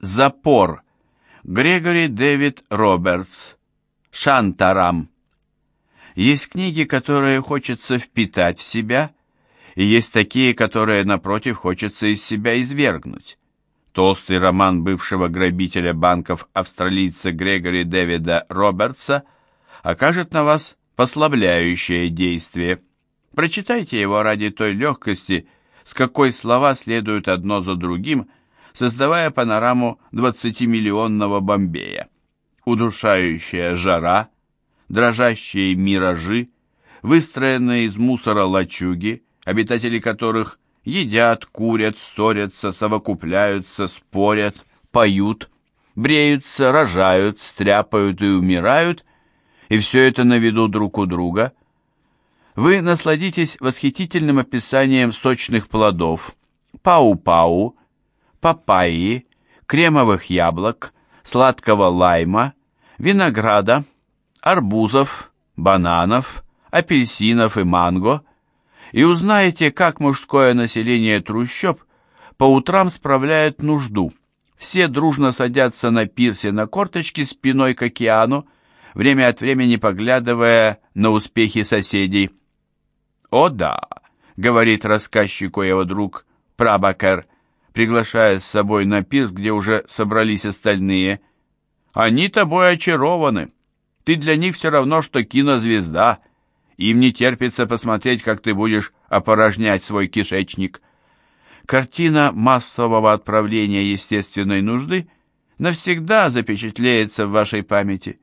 Запор. Грегори Дэвид Робертс. Шантарам. Есть книги, которые хочется впитать в себя, и есть такие, которые, напротив, хочется из себя извергнуть. Толстый роман бывшего грабителя банков австралийца Грегори Дэвида Робертса окажет на вас послабляющее действие. Прочитайте его ради той легкости, с какой слова следуют одно за другим, создавая панораму 20-миллионного Бомбея. Удушающая жара, дрожащие миражи, выстроенные из мусора лачуги, обитатели которых едят, курят, ссорятся, совокупляются, спорят, поют, бреются, рожают, стряпают и умирают, и все это на виду друг у друга. Вы насладитесь восхитительным описанием сочных плодов, пау-пау, папайи, кремовых яблок, сладкого лайма, винограда, арбузов, бананов, апельсинов и манго, и узнаете, как мужское население трущоб по утрам справляет нужду. Все дружно садятся на пирсе на корточки спиной к океану, время от времени поглядывая на успехи соседей. «О да», — говорит рассказчику его друг Прабакер, приглашая с собой на пирс, где уже собрались остальные. «Они тобой очарованы. Ты для них все равно, что кинозвезда. Им не терпится посмотреть, как ты будешь опорожнять свой кишечник». Картина массового отправления естественной нужды навсегда запечатлеется в вашей памяти.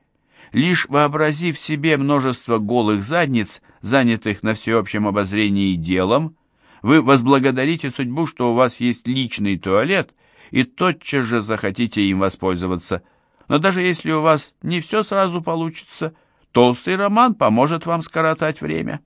Лишь вообразив себе множество голых задниц, занятых на всеобщем обозрении делом, вы возблагодарите судьбу, что у вас есть личный туалет, и тотчас же захотите им воспользоваться. Но даже если у вас не все сразу получится, толстый роман поможет вам скоротать время.